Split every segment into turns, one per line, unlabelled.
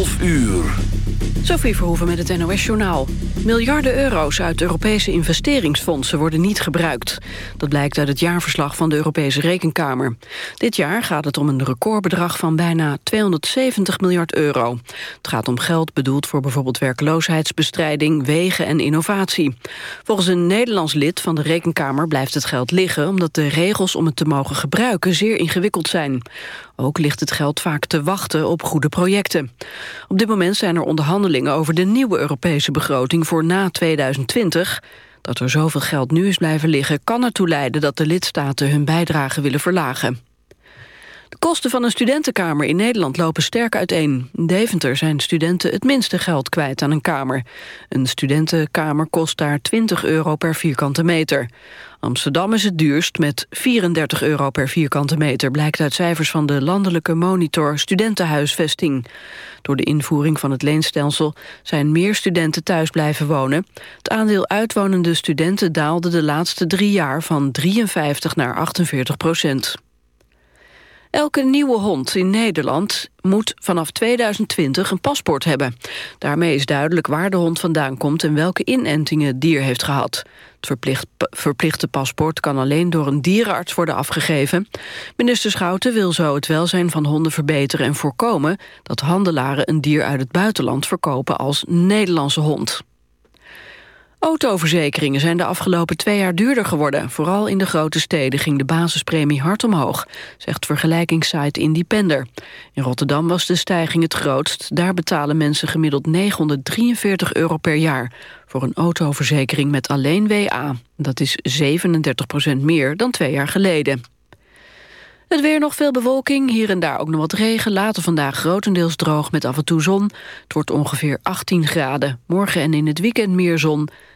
12 uur.
Sophie Verhoeven met het NOS-journaal. Miljarden euro's uit Europese investeringsfondsen worden niet gebruikt. Dat blijkt uit het jaarverslag van de Europese Rekenkamer. Dit jaar gaat het om een recordbedrag van bijna 270 miljard euro. Het gaat om geld bedoeld voor bijvoorbeeld werkloosheidsbestrijding, wegen en innovatie. Volgens een Nederlands lid van de Rekenkamer blijft het geld liggen... omdat de regels om het te mogen gebruiken zeer ingewikkeld zijn. Ook ligt het geld vaak te wachten op goede projecten. Op dit moment zijn er onderhandelingen over de nieuwe Europese begroting voor na 2020. Dat er zoveel geld nu is blijven liggen kan ertoe leiden dat de lidstaten hun bijdrage willen verlagen. De kosten van een studentenkamer in Nederland lopen sterk uiteen. In Deventer zijn studenten het minste geld kwijt aan een kamer. Een studentenkamer kost daar 20 euro per vierkante meter. Amsterdam is het duurst met 34 euro per vierkante meter... blijkt uit cijfers van de landelijke monitor studentenhuisvesting. Door de invoering van het leenstelsel zijn meer studenten thuis blijven wonen. Het aandeel uitwonende studenten daalde de laatste drie jaar... van 53 naar 48 procent. Elke nieuwe hond in Nederland moet vanaf 2020 een paspoort hebben. Daarmee is duidelijk waar de hond vandaan komt... en welke inentingen het dier heeft gehad. Het verplicht, verplichte paspoort kan alleen door een dierenarts worden afgegeven. Minister Schouten wil zo het welzijn van honden verbeteren en voorkomen... dat handelaren een dier uit het buitenland verkopen als Nederlandse hond. Autoverzekeringen zijn de afgelopen twee jaar duurder geworden. Vooral in de grote steden ging de basispremie hard omhoog, zegt vergelijkingssite Independer. In Rotterdam was de stijging het grootst. Daar betalen mensen gemiddeld 943 euro per jaar voor een autoverzekering met alleen WA. Dat is 37 procent meer dan twee jaar geleden. Het weer nog veel bewolking, hier en daar ook nog wat regen. Later vandaag grotendeels droog met af en toe zon. Het wordt ongeveer 18 graden. Morgen en in het weekend meer zon.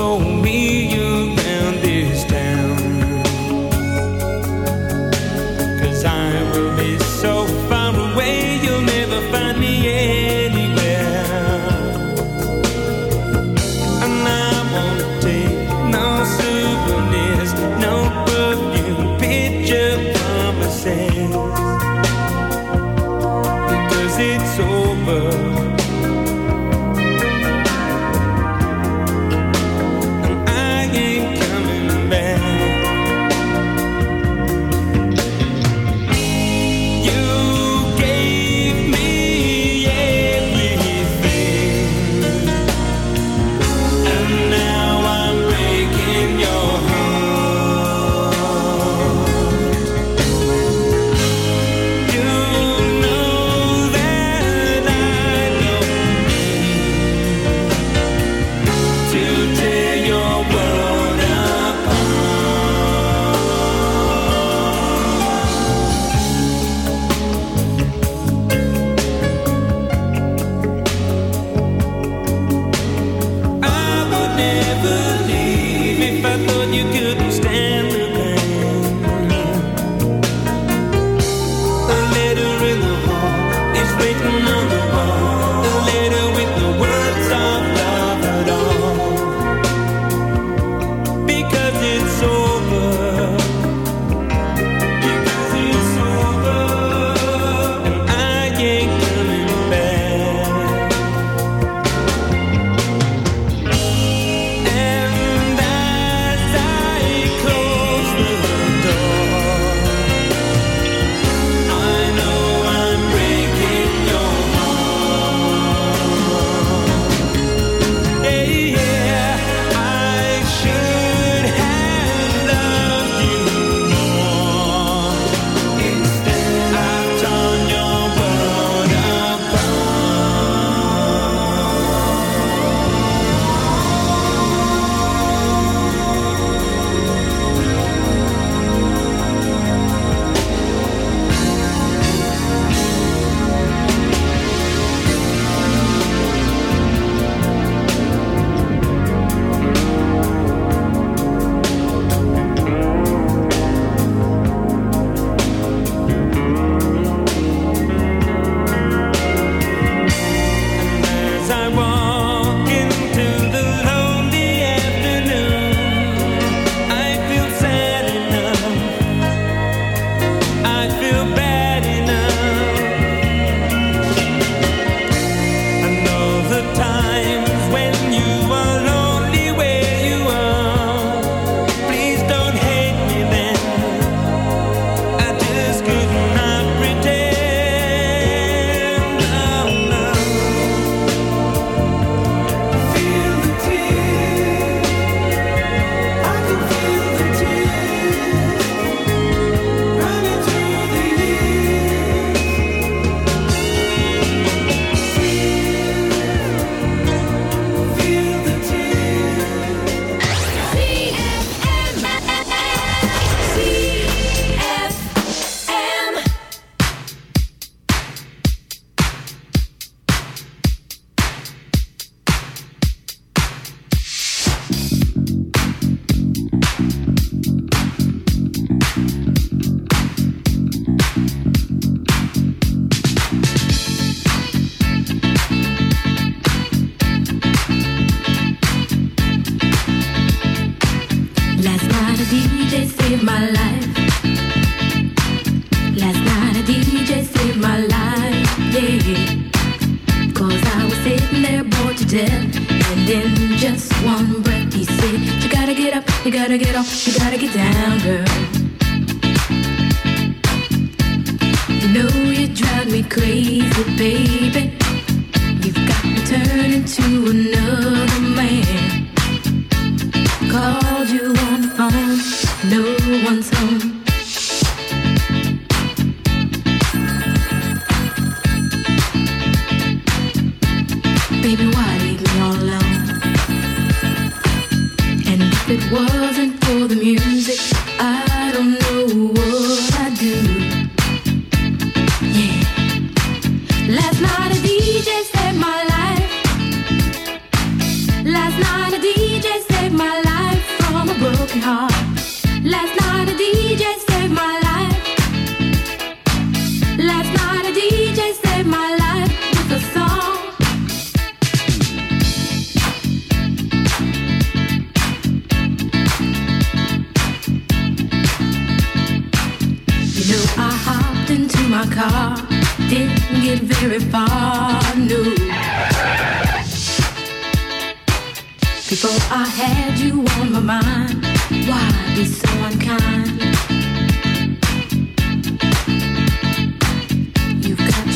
For me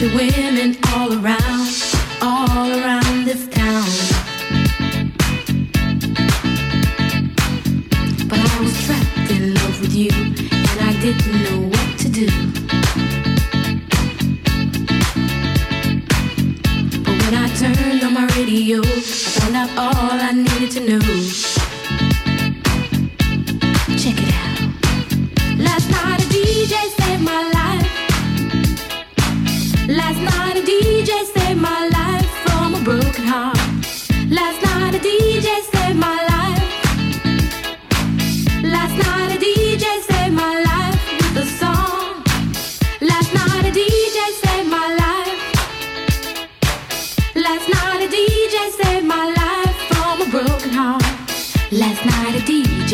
Your
women all around, all around this town. But I was trapped in love with you, and I didn't know what to do. But when I turned on my radio, I found out all I needed to know.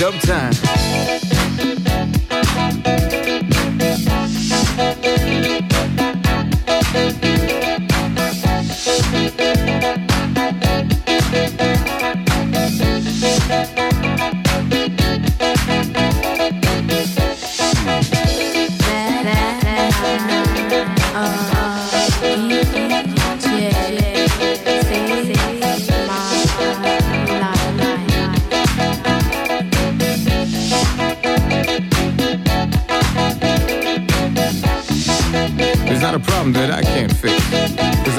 Dub time.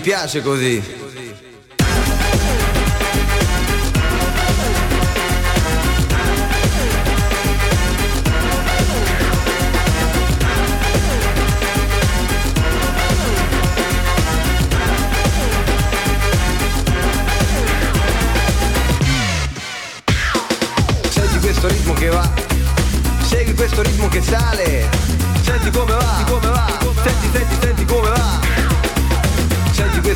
mi piace così. Segui questo ritmo che sale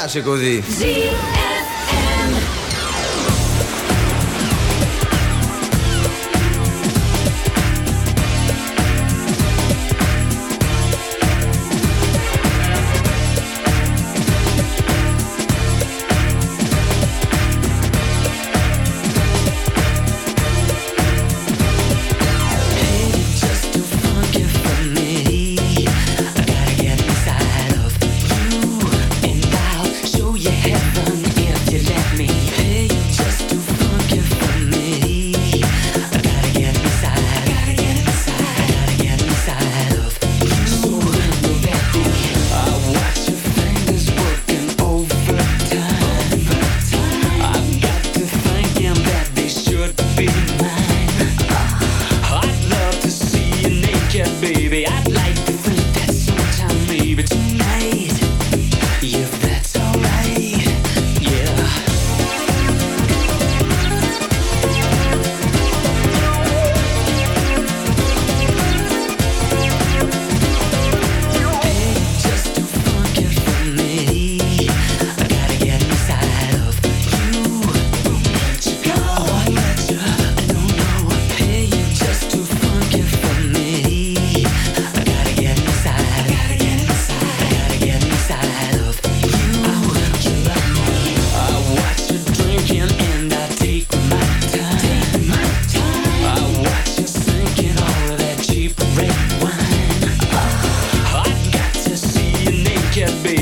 piace così.
Sì.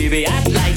baby, I'd
like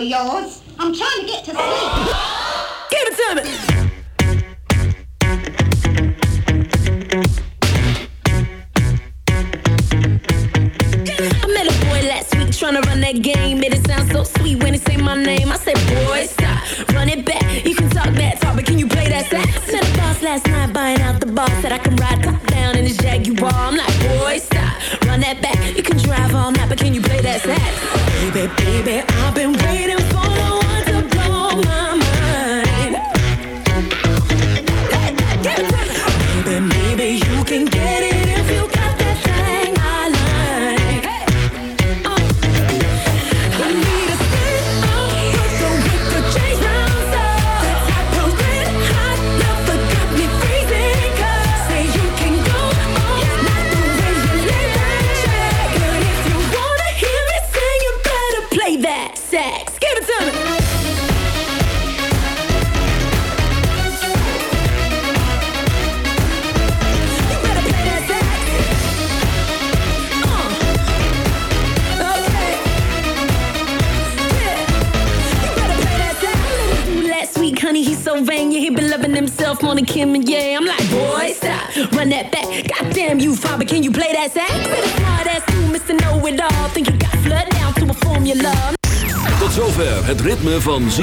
yours. I'm trying to get to sleep.